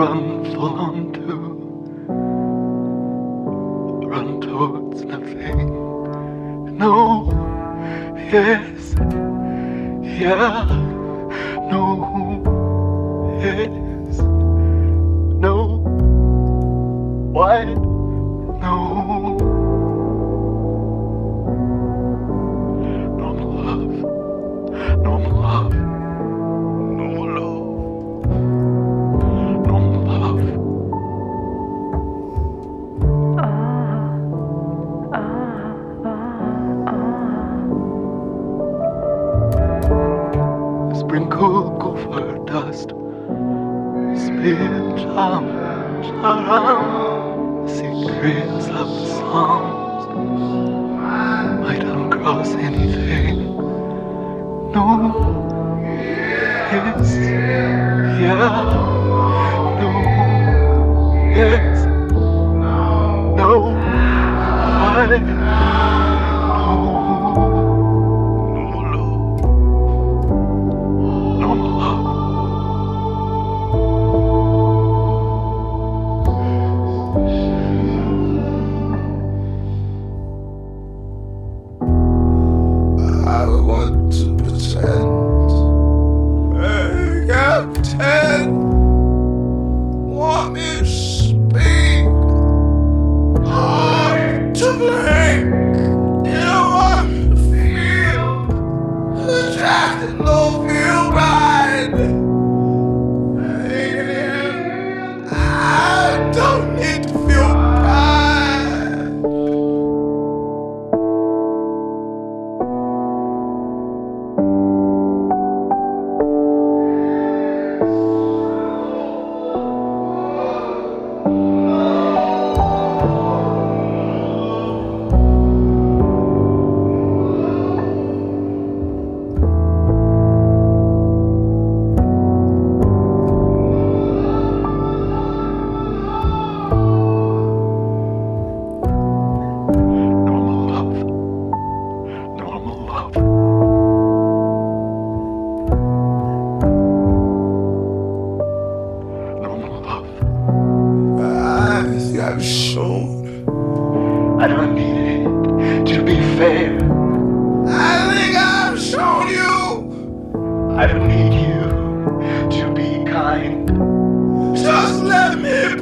run, full on, to run towards nothing. No, yes, yeah, no. Sprinkle gopher dust, spin charms around secrets of the. Might uncross anything. No, yes, yeah, no, yes, want to pretend. Hey, Captain, want me to speak? Hard to blink. I've shown. I don't need it to be fair. I think I've shown you. I don't need you to be kind. Just let me